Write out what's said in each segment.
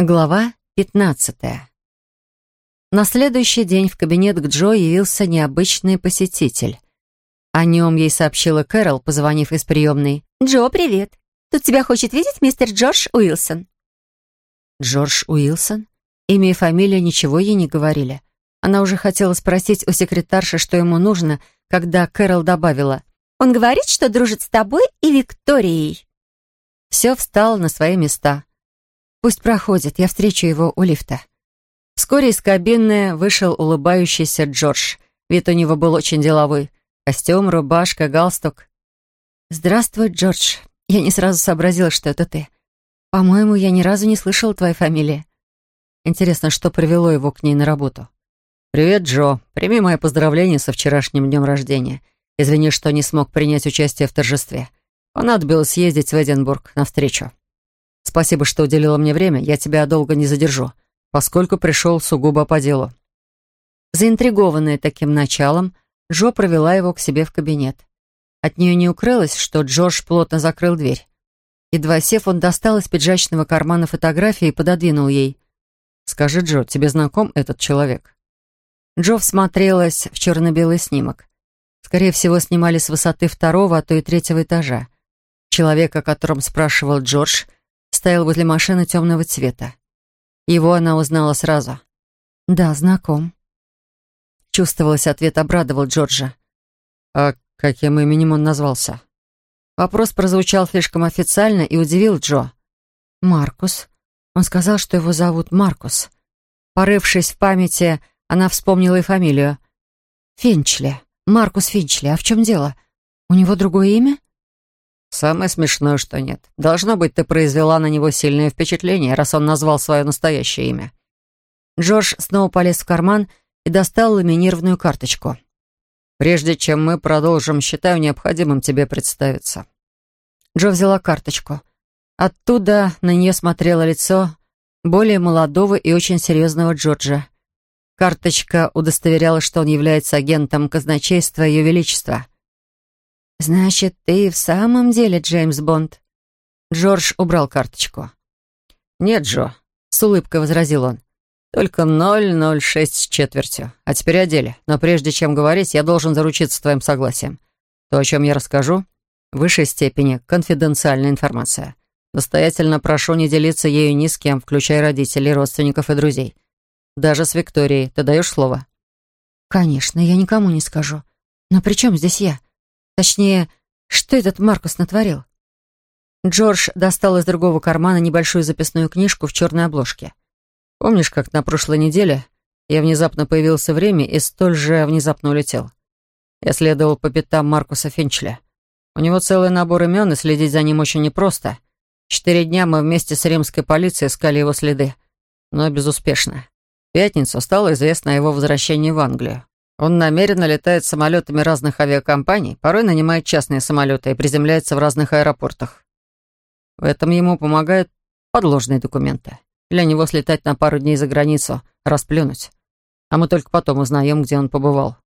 Глава 15. На следующий день в кабинет к Джо явился необычный посетитель. О нем ей сообщила Кэрол, позвонив из приемной. «Джо, привет. Тут тебя хочет видеть мистер Джордж Уилсон». Джордж Уилсон? Имя и фамилия ничего ей не говорили. Она уже хотела спросить у секретарши, что ему нужно, когда Кэрол добавила. «Он говорит, что дружит с тобой и Викторией». Все встало на свои места. Пусть проходит, я встречу его у лифта. Вскоре из кабины вышел улыбающийся Джордж. Вид у него был очень деловой. Костюм, рубашка, галстук. «Здравствуй, Джордж. Я не сразу сообразила, что это ты. По-моему, я ни разу не слышала твоей фамилии. Интересно, что привело его к ней на работу?» «Привет, Джо. Прими мои поздравления со вчерашним днем рождения. Извини, что не смог принять участие в торжестве. Понадобилось съездить в Эдинбург навстречу. Спасибо, что уделила мне время. Я тебя долго не задержу, поскольку пришел сугубо по делу». Заинтригованная таким началом, Джо провела его к себе в кабинет. От нее не укрылось, что Джордж плотно закрыл дверь. Едва сев, он достал из пиджачного кармана фотографии и пододвинул ей. «Скажи, Джо, тебе знаком этот человек?» Джо всмотрелась в черно-белый снимок. Скорее всего, снимали с высоты второго, а то и третьего этажа. Человек, о котором спрашивал Джордж, стоял возле машины темного цвета. Его она узнала сразу. «Да, знаком». Чувствовалось, ответ обрадовал Джорджа. «А каким именем он назвался?» Вопрос прозвучал слишком официально и удивил Джо. «Маркус. Он сказал, что его зовут Маркус». Порывшись в памяти, она вспомнила и фамилию. «Финчли. Маркус Финчли. А в чем дело? У него другое имя?» «Самое смешное, что нет. Должно быть, ты произвела на него сильное впечатление, раз он назвал свое настоящее имя». Джордж снова полез в карман и достал ламинированную карточку. «Прежде чем мы продолжим, считаю необходимым тебе представиться». Джо взяла карточку. Оттуда на нее смотрело лицо более молодого и очень серьезного Джорджа. Карточка удостоверяла, что он является агентом казначейства Ее Величества — «Значит, ты в самом деле Джеймс Бонд?» Джордж убрал карточку. «Нет, Джо», — с улыбкой возразил он. «Только 006 с четвертью. А теперь о деле. Но прежде чем говорить, я должен заручиться твоим согласием. То, о чем я расскажу, в высшей степени конфиденциальная информация. Настоятельно прошу не делиться ею ни с кем, включая родителей, родственников и друзей. Даже с Викторией. Ты даешь слово?» «Конечно, я никому не скажу. Но при чем здесь я? Точнее, что этот Маркус натворил? Джордж достал из другого кармана небольшую записную книжку в черной обложке. «Помнишь, как на прошлой неделе я внезапно появился в Риме и столь же внезапно улетел? Я следовал по пятам Маркуса Финчля. У него целый набор имен, и следить за ним очень непросто. Четыре дня мы вместе с римской полицией искали его следы, но безуспешно. В пятницу стало известно о его возвращении в Англию. Он намеренно летает самолетами разных авиакомпаний, порой нанимает частные самолеты и приземляется в разных аэропортах. В этом ему помогают подложные документы. Для него слетать на пару дней за границу, расплюнуть. А мы только потом узнаем, где он побывал.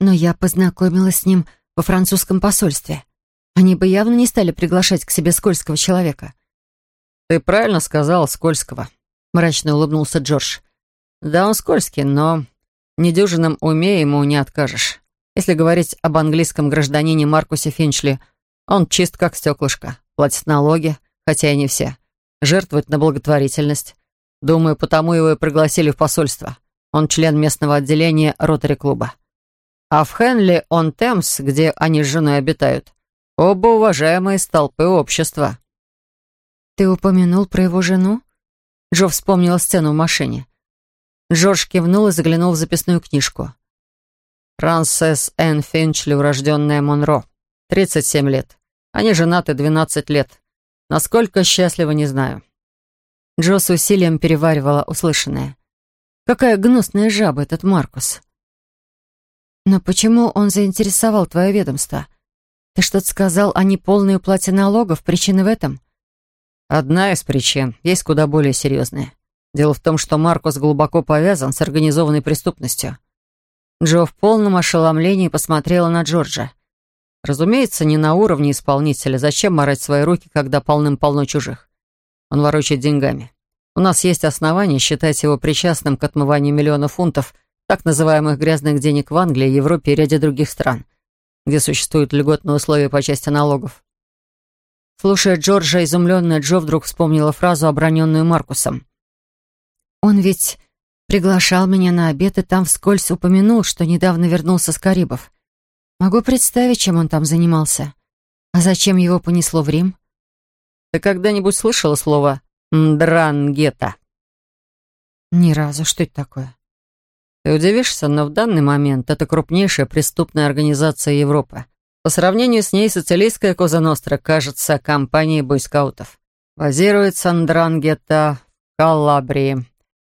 Но я познакомилась с ним во французском посольстве. Они бы явно не стали приглашать к себе скользкого человека. «Ты правильно сказал, скользкого», — мрачно улыбнулся Джордж. «Да, он скользкий, но недюжинном уме ему не откажешь. Если говорить об английском гражданине Маркусе Финчли, он чист как стеклышко, платит налоги, хотя и не все, жертвует на благотворительность. Думаю, потому его и пригласили в посольство. Он член местного отделения ротари-клуба. А в Хенли он Темс, где они с женой обитают, оба уважаемые столпы общества. «Ты упомянул про его жену?» Джо вспомнила сцену в машине. Джордж кивнул и заглянул в записную книжку. Франсес Энн Финчли, урожденная Монро. 37 лет. Они женаты 12 лет. Насколько счастливы, не знаю. Джо с усилием переваривала услышанное. Какая гнусная жаба этот Маркус. Но почему он заинтересовал твое ведомство? Ты что-то сказал о неполной уплате налогов? Причина в этом? Одна из причин. Есть куда более серьезная. Дело в том, что Маркус глубоко повязан с организованной преступностью. Джо в полном ошеломлении посмотрела на Джорджа. Разумеется, не на уровне исполнителя. Зачем морать свои руки, когда полным-полно чужих? Он ворочает деньгами. У нас есть основания считать его причастным к отмыванию миллионов фунтов так называемых грязных денег в Англии, Европе и ряде других стран, где существуют льготные условия по части налогов. Слушая Джорджа, изумленная Джо вдруг вспомнила фразу, оброненную Маркусом. «Он ведь приглашал меня на обед и там вскользь упомянул, что недавно вернулся с Карибов. Могу представить, чем он там занимался. А зачем его понесло в Рим?» «Ты когда-нибудь слышала слово «ндрангета»?» «Ни разу. Что это такое?» «Ты удивишься, но в данный момент это крупнейшая преступная организация Европы. По сравнению с ней сицилийская Коза Ностра кажется компанией бойскаутов. Базируется Ндрангета в Калабрии.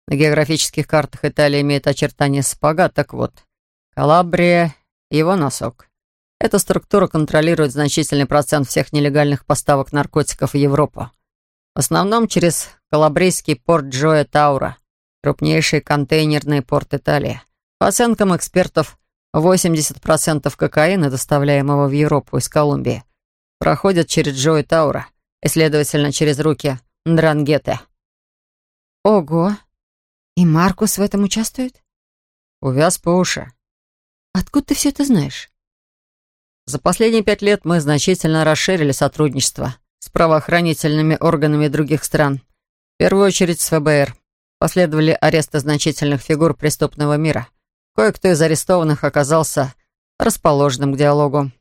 На географических картах Италия имеет очертания спага, так вот. Калабрия — его носок. Эта структура контролирует значительный процент всех нелегальных поставок наркотиков в Европу. В основном через калабрийский порт Джоя Таура, крупнейший контейнерный порт Италии. По оценкам экспертов, 80% кокаина, доставляемого в Европу из Колумбии, проходит через Джои Таура и, следовательно, через руки Ндрангеты. Ого! И Маркус в этом участвует? Увяз по уши. Откуда ты все это знаешь? За последние пять лет мы значительно расширили сотрудничество с правоохранительными органами других стран. В первую очередь с ФБР. Последовали аресты значительных фигур преступного мира. Кое-кто из арестованных оказался расположенным к диалогу.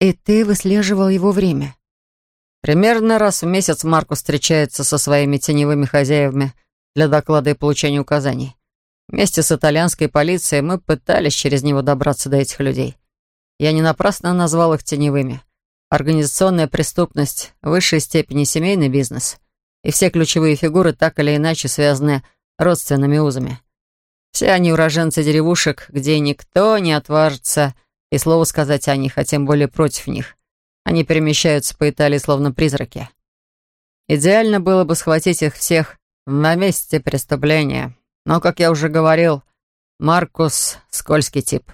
«И ты выслеживал его время?» Примерно раз в месяц Маркус встречается со своими теневыми хозяевами для доклада и получения указаний. Вместе с итальянской полицией мы пытались через него добраться до этих людей. Я не напрасно назвал их теневыми. Организационная преступность, в высшей степени семейный бизнес. И все ключевые фигуры так или иначе связаны родственными узами. Все они уроженцы деревушек, где никто не отважится и слово сказать о них, а тем более против них. Они перемещаются по Италии словно призраки. Идеально было бы схватить их всех на месте преступления. Но, как я уже говорил, Маркус — скользкий тип.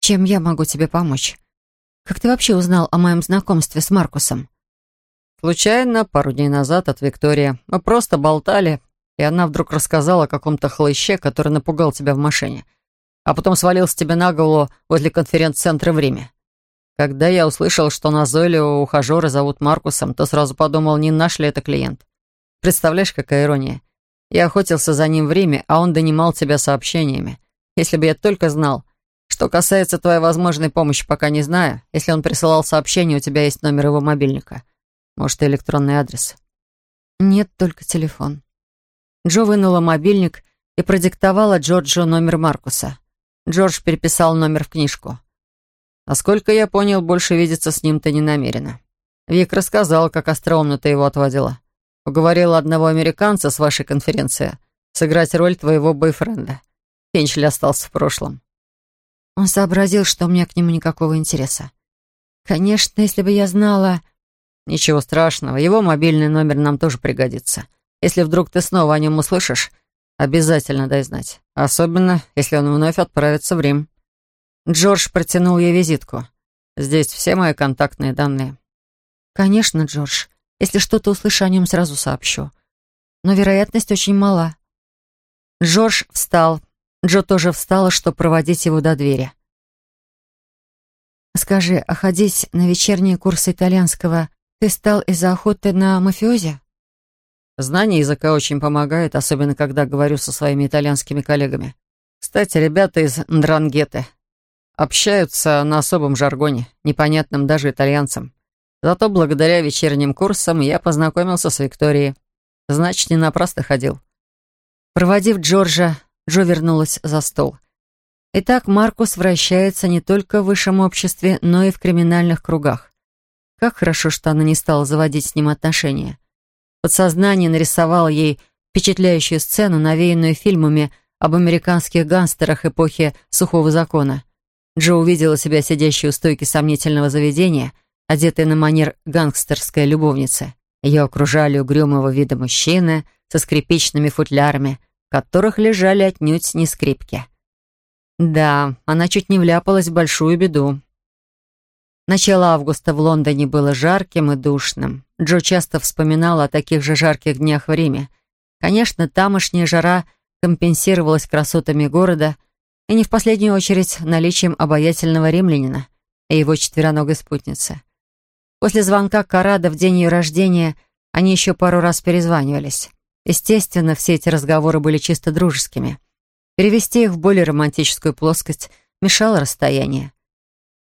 Чем я могу тебе помочь? Как ты вообще узнал о моем знакомстве с Маркусом? Случайно, пару дней назад от Виктории. Мы просто болтали, и она вдруг рассказала о каком-то хлыще, который напугал тебя в машине, а потом свалился тебе на голову возле конференц-центра в Риме. Когда я услышал, что назойливого ухажера зовут Маркусом, то сразу подумал, не наш ли это клиент. Представляешь, какая ирония? Я охотился за ним в Риме, а он донимал тебя сообщениями. Если бы я только знал. Что касается твоей возможной помощи, пока не знаю. Если он присылал сообщение, у тебя есть номер его мобильника. Может, и электронный адрес. Нет, только телефон. Джо вынула мобильник и продиктовала Джорджу номер Маркуса. Джордж переписал номер в книжку. Насколько я понял, больше видеться с ним ты не намерена. Вик рассказал, как остроумно ты его отводила. Уговорила одного американца с вашей конференции сыграть роль твоего бойфренда. Финчли остался в прошлом. Он сообразил, что у меня к нему никакого интереса. Конечно, если бы я знала... Ничего страшного, его мобильный номер нам тоже пригодится. Если вдруг ты снова о нем услышишь, обязательно дай знать. Особенно, если он вновь отправится в Рим. Джордж протянул ей визитку. Здесь все мои контактные данные. Конечно, Джордж. Если что-то услышу о нем, сразу сообщу. Но вероятность очень мала. Джордж встал. Джо тоже встала, чтобы проводить его до двери. «Скажи, а ходить на вечерние курсы итальянского ты стал из-за охоты на мафиози?» Знание языка очень помогает, особенно когда говорю со своими итальянскими коллегами. Кстати, ребята из Ндрангеты общаются на особом жаргоне, непонятном даже итальянцам. Зато благодаря вечерним курсам я познакомился с Викторией. Значит, не напрасно ходил. Проводив Джорджа, Джо вернулась за стол. Итак, Маркус вращается не только в высшем обществе, но и в криминальных кругах. Как хорошо, что она не стала заводить с ним отношения. Подсознание нарисовало ей впечатляющую сцену, навеянную фильмами об американских гангстерах эпохи сухого закона. Джо увидела себя сидящей у стойки сомнительного заведения, одетой на манер гангстерской любовницы. Ее окружали угрюмого вида мужчины со скрипичными футлярами, в которых лежали отнюдь не скрипки. Да, она чуть не вляпалась в большую беду. Начало августа в Лондоне было жарким и душным. Джо часто вспоминала о таких же жарких днях в Риме. Конечно, тамошняя жара компенсировалась красотами города и не в последнюю очередь наличием обаятельного римлянина и его четвероногой спутницы. После звонка Карада в день ее рождения они еще пару раз перезванивались. Естественно, все эти разговоры были чисто дружескими. Перевести их в более романтическую плоскость мешало расстояние.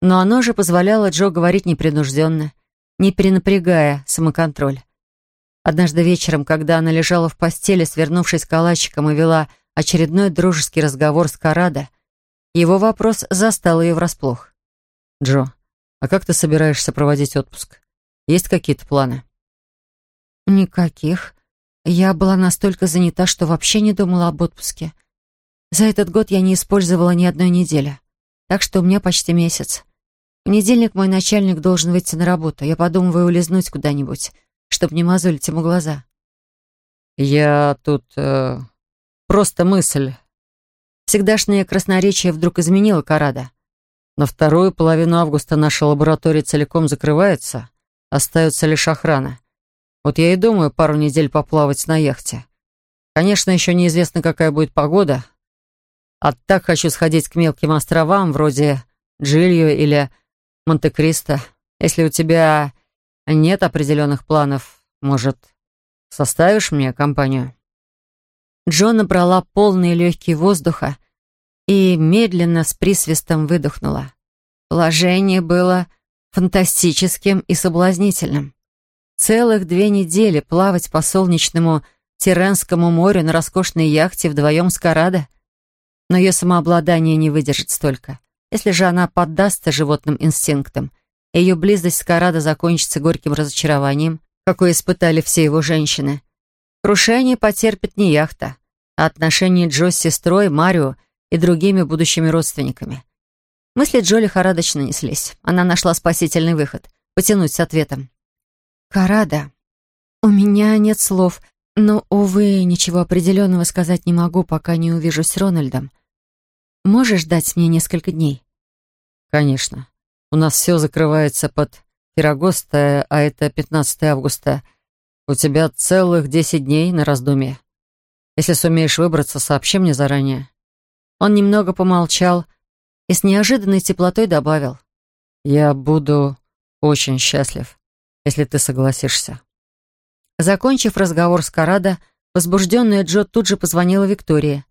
Но оно же позволяло Джо говорить непринужденно, не перенапрягая самоконтроль. Однажды вечером, когда она лежала в постели, свернувшись калачиком и вела очередной дружеский разговор с Карадо, его вопрос застал ее врасплох. «Джо, а как ты собираешься проводить отпуск? Есть какие-то планы? Никаких. Я была настолько занята, что вообще не думала об отпуске. За этот год я не использовала ни одной недели. Так что у меня почти месяц. В понедельник мой начальник должен выйти на работу. Я подумываю улизнуть куда-нибудь, чтобы не мозолить ему глаза. Я тут... Э, просто мысль. Всегдашнее красноречие вдруг изменило Карада. На вторую половину августа наша лаборатория целиком закрывается, остается лишь охрана. Вот я и думаю пару недель поплавать на яхте. Конечно, еще неизвестно, какая будет погода. А так хочу сходить к мелким островам, вроде Джильо или Монте-Кристо. Если у тебя нет определенных планов, может, составишь мне компанию?» Джон набрала полные легкие воздуха и медленно с присвистом выдохнула. Положение было фантастическим и соблазнительным. Целых две недели плавать по солнечному Тиренскому морю на роскошной яхте вдвоем с Карадо. Но ее самообладание не выдержит столько. Если же она поддастся животным инстинктам, ее близость с Карадо закончится горьким разочарованием, какое испытали все его женщины. Крушение потерпит не яхта, а отношения Джо с сестрой, Марио — и другими будущими родственниками. Мысли Джоли лихорадочно неслись. Она нашла спасительный выход — потянуть с ответом. «Карада, у меня нет слов, но, увы, ничего определенного сказать не могу, пока не увижусь с Рональдом. Можешь дать мне несколько дней?» «Конечно. У нас все закрывается под Феррагоста, а это 15 августа. У тебя целых 10 дней на раздумье. Если сумеешь выбраться, сообщи мне заранее». Он немного помолчал и с неожиданной теплотой добавил. «Я буду очень счастлив, если ты согласишься». Закончив разговор с Карадо, возбужденная Джо тут же позвонила Виктории.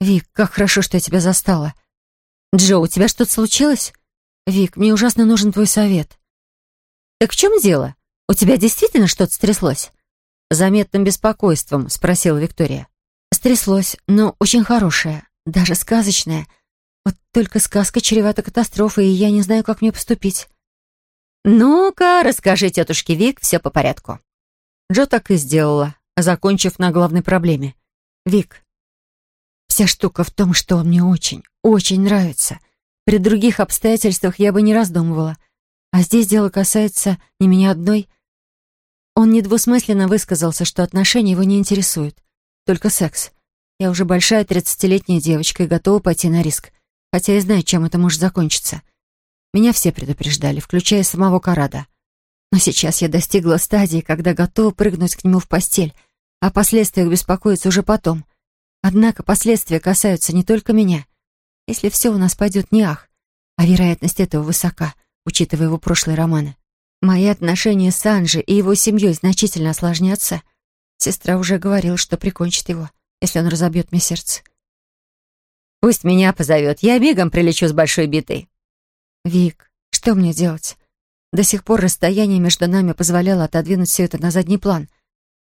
«Вик, как хорошо, что я тебя застала. Джо, у тебя что-то случилось? Вик, мне ужасно нужен твой совет». «Так в чем дело? У тебя действительно что-то стряслось?» Заметным беспокойством спросила Виктория. «Стряслось, но очень хорошее даже сказочная. Вот только сказка чревата катастрофой, и я не знаю, как мне поступить. «Ну-ка, расскажи тетушке Вик все по порядку». Джо так и сделала, закончив на главной проблеме. «Вик, вся штука в том, что он мне очень, очень нравится. При других обстоятельствах я бы не раздумывала. А здесь дело касается не меня одной. Он недвусмысленно высказался, что отношения его не интересуют, только секс. Я уже большая тридцатилетняя девочка и готова пойти на риск, хотя и знаю, чем это может закончиться. Меня все предупреждали, включая самого Карада. Но сейчас я достигла стадии, когда готова прыгнуть к нему в постель, о последствиях беспокоиться уже потом. Однако последствия касаются не только меня. Если все у нас пойдет не ах, а вероятность этого высока, учитывая его прошлые романы. Мои отношения с Анжи и его семьей значительно осложнятся. Сестра уже говорила, что прикончит его если он разобьет мне сердце. Пусть меня позовет, я мигом прилечу с большой битой. Вик, что мне делать? До сих пор расстояние между нами позволяло отодвинуть все это на задний план.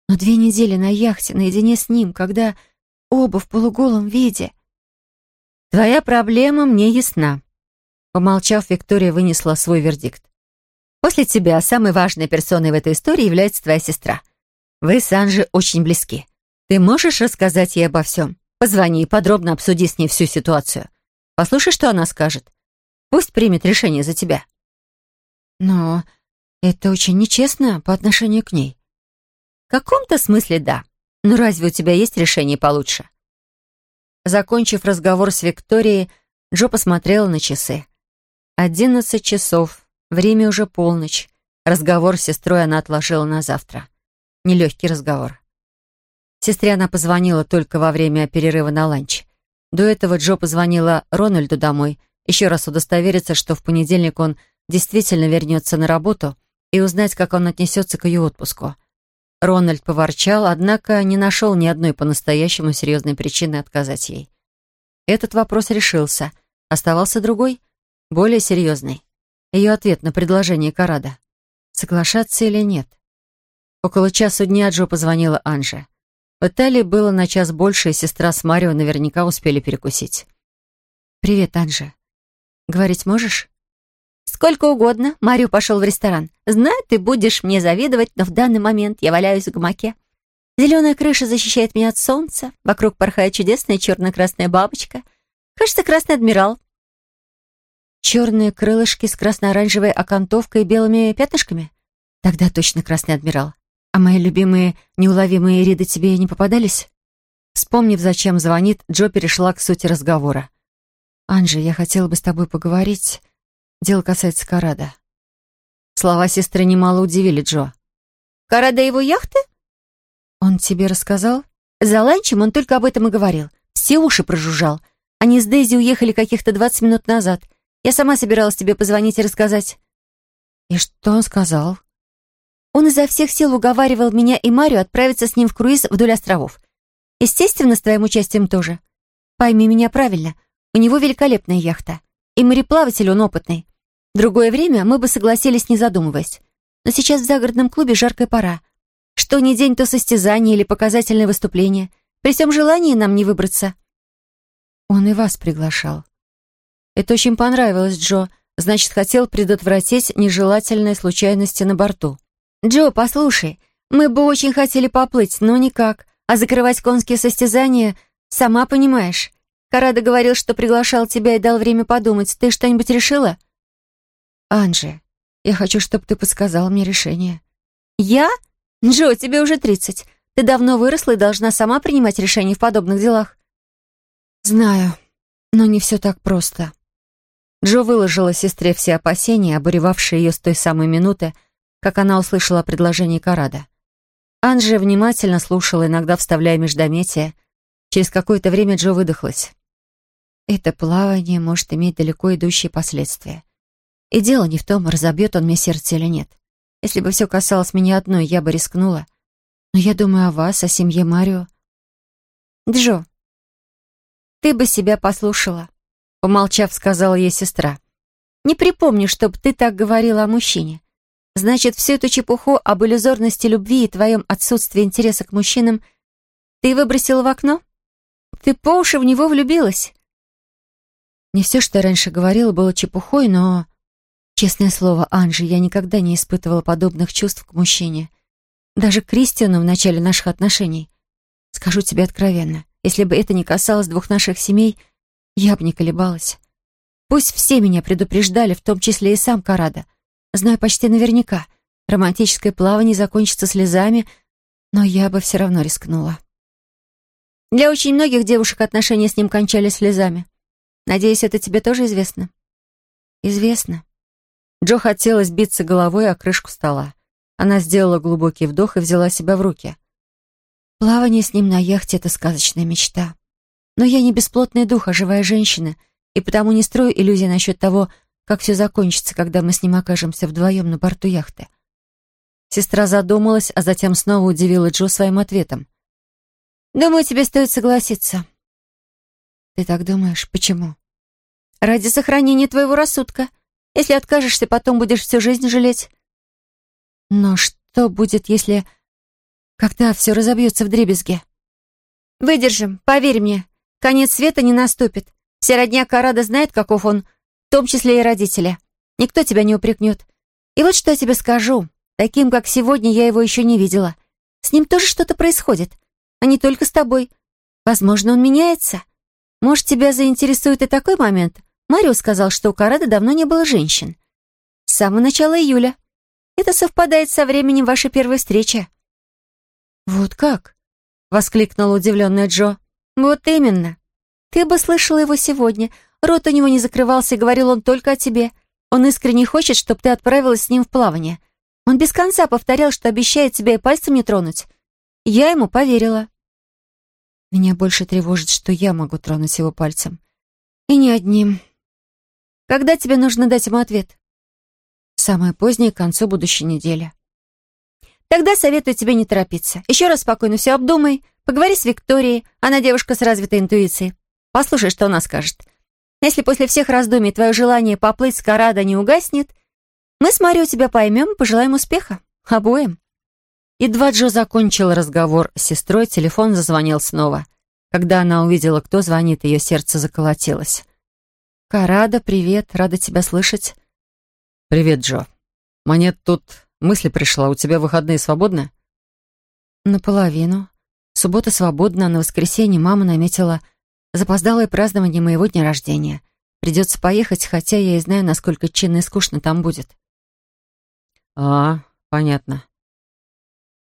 Но две недели на яхте, наедине с ним, когда оба в полуголом виде. Твоя проблема мне ясна. Помолчав, Виктория вынесла свой вердикт. После тебя самой важной персоной в этой истории является твоя сестра. Вы с Анжи очень близки. Ты можешь рассказать ей обо всем? Позвони и подробно обсуди с ней всю ситуацию. Послушай, что она скажет. Пусть примет решение за тебя. Но это очень нечестно по отношению к ней. В каком-то смысле да. Но разве у тебя есть решение получше? Закончив разговор с Викторией, Джо посмотрела на часы. Одиннадцать часов. Время уже полночь. Разговор с сестрой она отложила на завтра. Нелегкий разговор. Сестре она позвонила только во время перерыва на ланч. До этого Джо позвонила Рональду домой, еще раз удостовериться, что в понедельник он действительно вернется на работу и узнать, как он отнесется к ее отпуску. Рональд поворчал, однако не нашел ни одной по-настоящему серьезной причины отказать ей. Этот вопрос решился. Оставался другой, более серьезный. Ее ответ на предложение Карада. Соглашаться или нет? Около часу дня Джо позвонила Анже. В Италии было на час больше, и сестра с Марио наверняка успели перекусить. «Привет, Анже. Говорить можешь?» «Сколько угодно. Марио пошел в ресторан. Знаю, ты будешь мне завидовать, но в данный момент я валяюсь в гамаке. Зеленая крыша защищает меня от солнца. Вокруг порхает чудесная черно-красная бабочка. Кажется, красный адмирал. Черные крылышки с красно-оранжевой окантовкой и белыми пятнышками? Тогда точно красный адмирал. А мои любимые неуловимые Риды тебе не попадались? Вспомнив, зачем звонит, Джо перешла к сути разговора. «Анжи, я хотела бы с тобой поговорить. Дело касается Карада». Слова сестры немало удивили Джо. «Карада его яхты?» «Он тебе рассказал?» «За ланчем он только об этом и говорил. Все уши прожужжал. Они с Дейзи уехали каких-то двадцать минут назад. Я сама собиралась тебе позвонить и рассказать». «И что он сказал?» Он изо всех сил уговаривал меня и Марию отправиться с ним в круиз вдоль островов. Естественно, с твоим участием тоже. Пойми меня правильно, у него великолепная яхта. И мореплаватель он опытный. В другое время мы бы согласились, не задумываясь. Но сейчас в загородном клубе жаркая пора. Что ни день, то состязание или показательное выступление. При всем желании нам не выбраться. Он и вас приглашал. Это очень понравилось Джо. Значит, хотел предотвратить нежелательные случайности на борту. «Джо, послушай, мы бы очень хотели поплыть, но никак. А закрывать конские состязания, сама понимаешь. Карада говорил, что приглашал тебя и дал время подумать. Ты что-нибудь решила?» «Анжи, я хочу, чтобы ты подсказал мне решение». «Я? Джо, тебе уже тридцать. Ты давно выросла и должна сама принимать решения в подобных делах». «Знаю, но не все так просто». Джо выложила сестре все опасения, обуревавшие ее с той самой минуты, как она услышала предложение Карада. Анжи внимательно слушала, иногда вставляя междометия. Через какое-то время Джо выдохлась. Это плавание может иметь далеко идущие последствия. И дело не в том, разобьет он мне сердце или нет. Если бы все касалось меня одной, я бы рискнула. Но я думаю о вас, о семье Марио. Джо, ты бы себя послушала, помолчав, сказала ей сестра. Не припомню, чтобы ты так говорила о мужчине. Значит, всю эту чепуху об иллюзорности любви и твоем отсутствии интереса к мужчинам ты выбросила в окно? Ты по уши в него влюбилась. Не все, что я раньше говорила, было чепухой, но... Честное слово, Анжи, я никогда не испытывала подобных чувств к мужчине. Даже к Кристиану в начале наших отношений. Скажу тебе откровенно, если бы это не касалось двух наших семей, я бы не колебалась. Пусть все меня предупреждали, в том числе и сам Карада — Знаю почти наверняка. Романтическое плавание закончится слезами, но я бы все равно рискнула. Для очень многих девушек отношения с ним кончались слезами. Надеюсь, это тебе тоже известно? Известно. Джо хотелось биться головой о крышку стола. Она сделала глубокий вдох и взяла себя в руки. Плавание с ним на яхте — это сказочная мечта. Но я не бесплотный дух, а живая женщина, и потому не строю иллюзий насчет того, как все закончится, когда мы с ним окажемся вдвоем на борту яхты. Сестра задумалась, а затем снова удивила Джо своим ответом. «Думаю, тебе стоит согласиться». «Ты так думаешь? Почему?» «Ради сохранения твоего рассудка. Если откажешься, потом будешь всю жизнь жалеть». «Но что будет, если... когда все разобьется в дребезге?» «Выдержим, поверь мне. Конец света не наступит. Вся родня Карада знает, каков он, в том числе и родители. Никто тебя не упрекнет. И вот что я тебе скажу. Таким, как сегодня, я его еще не видела. С ним тоже что-то происходит, а не только с тобой. Возможно, он меняется. Может, тебя заинтересует и такой момент. Марио сказал, что у Карада давно не было женщин. С самого начала июля. Это совпадает со временем вашей первой встречи. «Вот как?» — воскликнула удивленная Джо. «Вот именно. Ты бы слышала его сегодня. Рот у него не закрывался, и говорил он только о тебе. Он искренне хочет, чтобы ты отправилась с ним в плавание. Он без конца повторял, что обещает тебя и пальцем не тронуть. Я ему поверила. Меня больше тревожит, что я могу тронуть его пальцем. И не одним. Когда тебе нужно дать ему ответ? Самое позднее, к концу будущей недели. Тогда советую тебе не торопиться. Еще раз спокойно все обдумай. Поговори с Викторией. Она девушка с развитой интуицией. Послушай, что она скажет. Если после всех раздумий твое желание поплыть с Карада не угаснет, мы с Марио тебя поймем и пожелаем успеха. Обоим. Едва Джо закончил разговор с сестрой, телефон зазвонил снова. Когда она увидела, кто звонит, ее сердце заколотилось. «Карада, привет, рада тебя слышать». «Привет, Джо. Мне тут мысль пришла, у тебя выходные свободны?» «Наполовину. Суббота свободна, а на воскресенье мама наметила запоздалое празднование моего дня рождения. Придется поехать, хотя я и знаю, насколько чинно и скучно там будет». «А, понятно.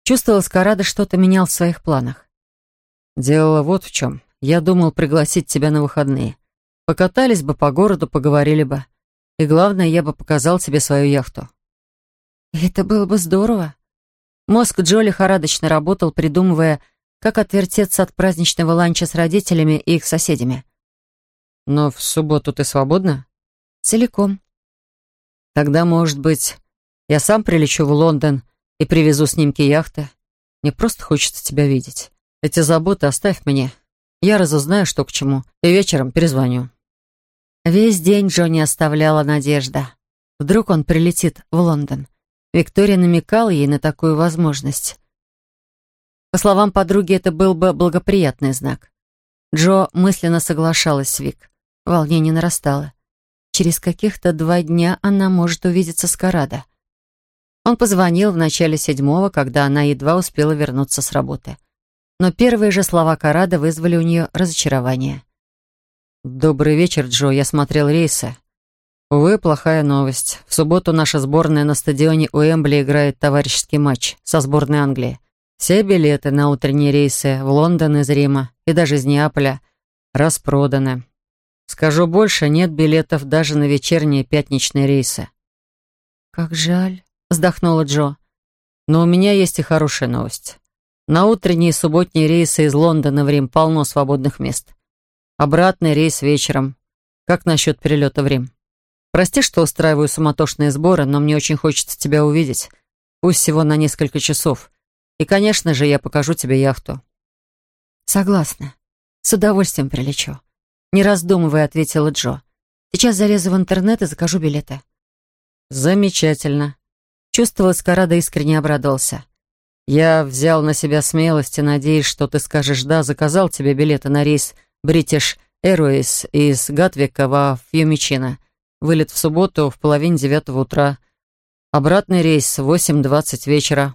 Чувствовала, Скарада что-то менял в своих планах. Дело вот в чем. Я думал пригласить тебя на выходные. Покатались бы по городу, поговорили бы. И главное, я бы показал тебе свою яхту. Это было бы здорово. Мозг Джоли хорадочно работал, придумывая, как отвертеться от праздничного ланча с родителями и их соседями. Но в субботу ты свободна? Целиком. Тогда, может быть, я сам прилечу в Лондон и привезу снимки яхты. Мне просто хочется тебя видеть. Эти заботы оставь мне. Я разузнаю, что к чему, и вечером перезвоню». Весь день Джонни оставляла надежда. Вдруг он прилетит в Лондон. Виктория намекала ей на такую возможность. По словам подруги, это был бы благоприятный знак. Джо мысленно соглашалась с Вик. Волнение нарастало. Через каких-то два дня она может увидеться с Карадо. Он позвонил в начале седьмого, когда она едва успела вернуться с работы. Но первые же слова Карада вызвали у нее разочарование. «Добрый вечер, Джо. Я смотрел рейсы. Увы, плохая новость. В субботу наша сборная на стадионе Уэмбли играет товарищеский матч со сборной Англии. Все билеты на утренние рейсы в Лондон из Рима и даже из Неаполя распроданы. Скажу больше, нет билетов даже на вечерние пятничные рейсы». «Как жаль», вздохнула Джо. Но у меня есть и хорошая новость. На утренние и субботние рейсы из Лондона в Рим полно свободных мест. Обратный рейс вечером. Как насчет перелета в Рим? Прости, что устраиваю суматошные сборы, но мне очень хочется тебя увидеть. Пусть всего на несколько часов. И, конечно же, я покажу тебе яхту. Согласна. С удовольствием прилечу. Не раздумывая, ответила Джо. Сейчас залезу в интернет и закажу билеты. Замечательно. Чувствовала, Скарада искренне обрадовался. «Я взял на себя смелость и надеюсь, что ты скажешь «да», заказал тебе билеты на рейс British Airways из Гатвика во Фьюмичино. Вылет в субботу в половине девятого утра. Обратный рейс в 8.20 вечера.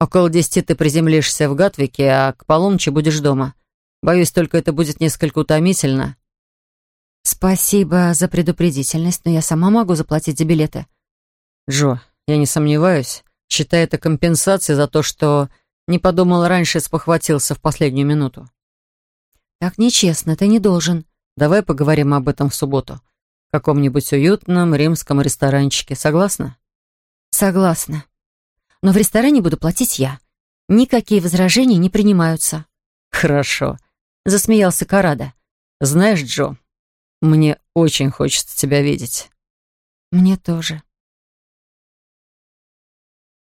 Около десяти ты приземлишься в Гатвике, а к полуночи будешь дома. Боюсь, только это будет несколько утомительно». «Спасибо за предупредительность, но я сама могу заплатить за билеты». «Джо, я не сомневаюсь, считая это компенсацией за то, что не подумал раньше и спохватился в последнюю минуту. «Так нечестно, ты не должен». «Давай поговорим об этом в субботу. В каком-нибудь уютном римском ресторанчике. Согласна?» «Согласна. Но в ресторане буду платить я. Никакие возражения не принимаются». «Хорошо», — засмеялся Карада. «Знаешь, Джо, мне очень хочется тебя видеть». «Мне тоже».